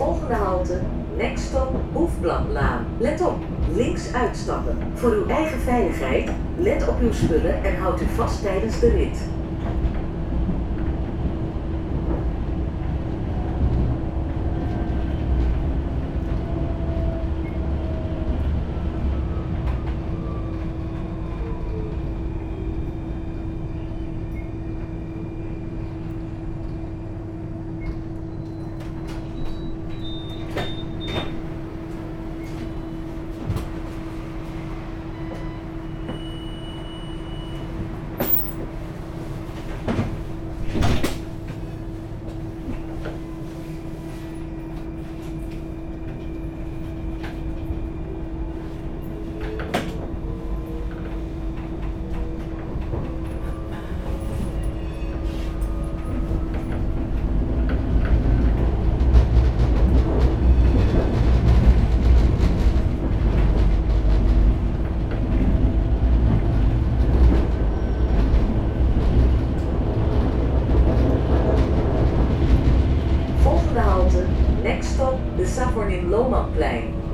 Volgende halte, next stop Hoefbladlaan. Let op, links uitstappen. Voor uw eigen veiligheid, let op uw spullen en houd u vast tijdens de rit. số mọc làng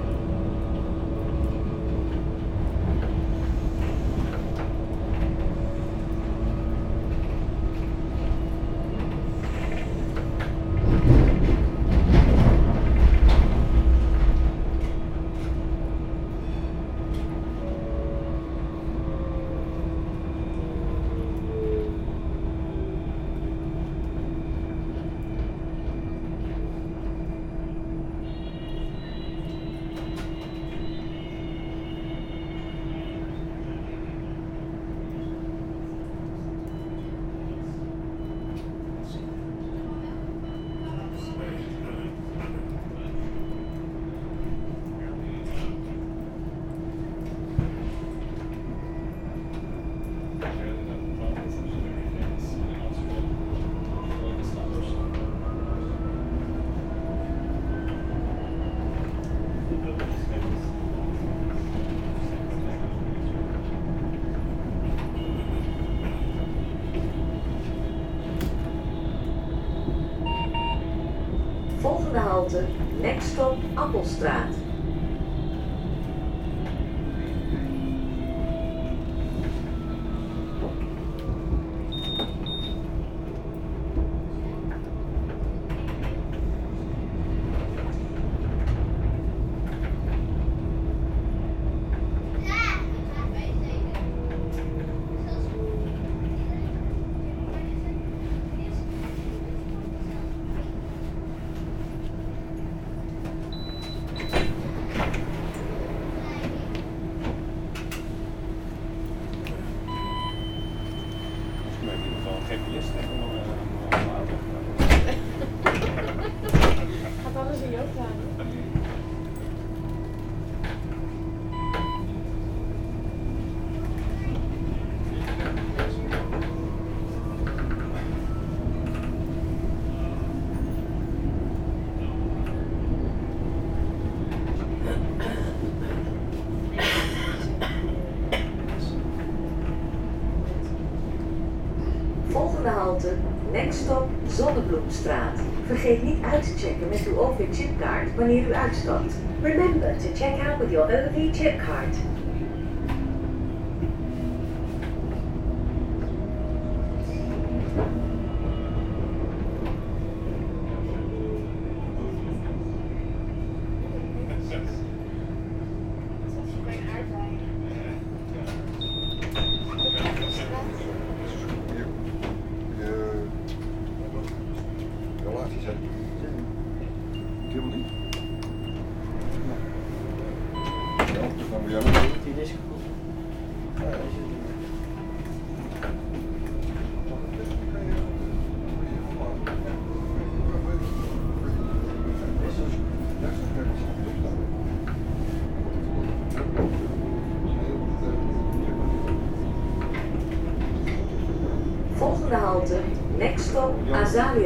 halte, next stop Appelstraat. Zonnebloemstraat. Vergeet niet uit te checken met uw OV-chipkaart wanneer u uitstapt. Remember to check out with your OV stop Azaliaplein.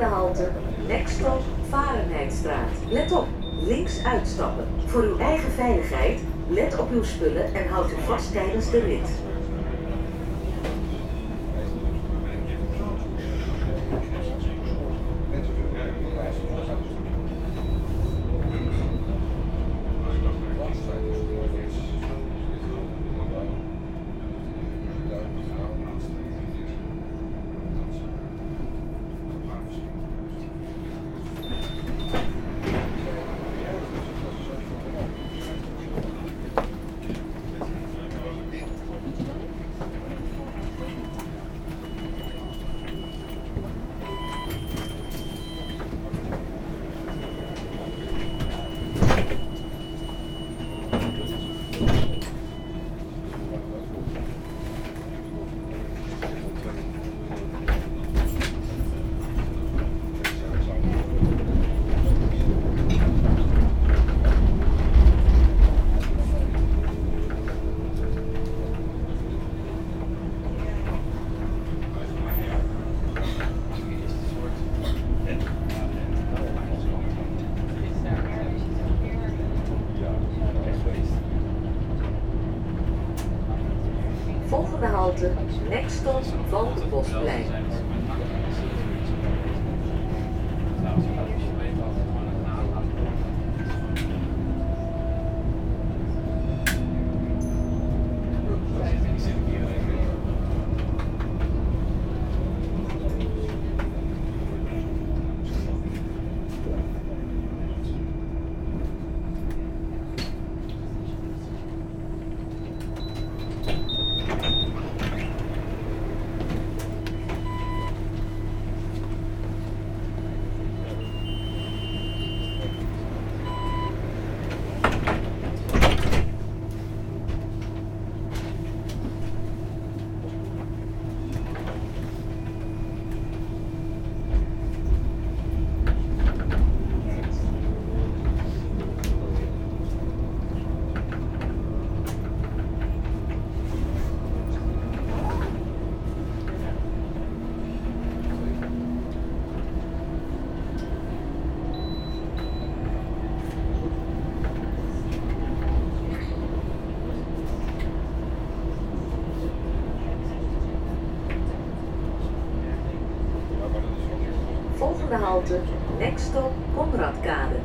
Volgende halte, Nekstop, Varenheidstraat. Let op, links uitstappen. Voor uw eigen veiligheid, let op uw spullen en houd u vast tijdens de rit. Nekstop, Valkenbosplein. Halte, next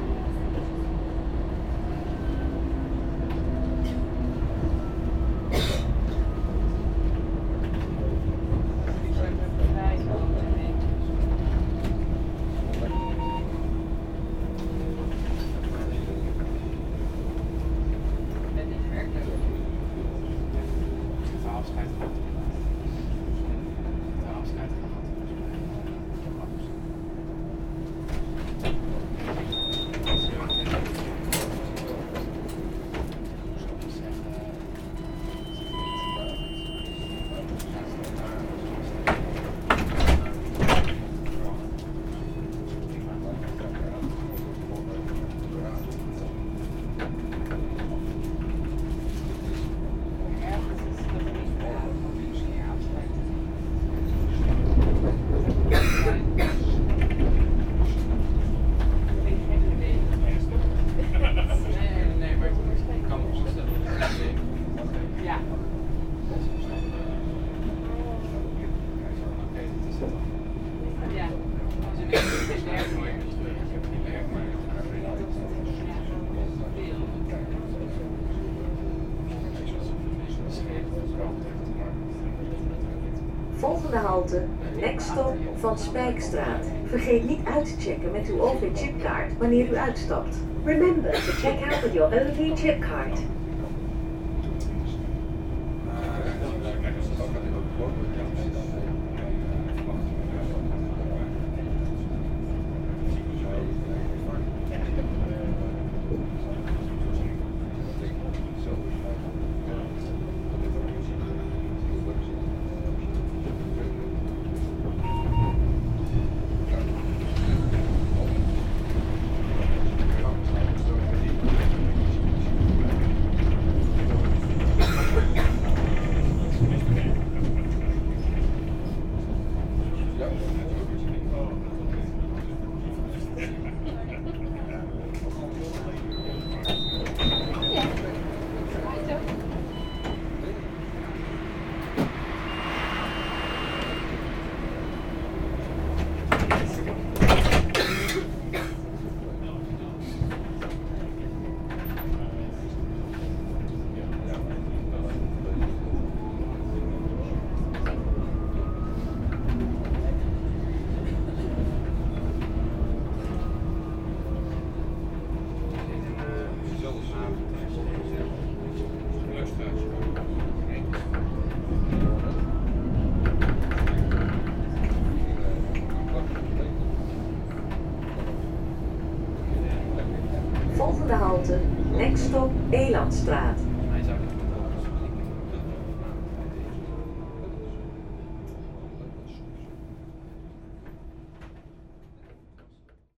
next stop Van Spijkstraat. Vergeet niet uit te checken met uw OV-chipkaart wanneer u uitstapt. Remember to check out with your OV stop Elandstraat.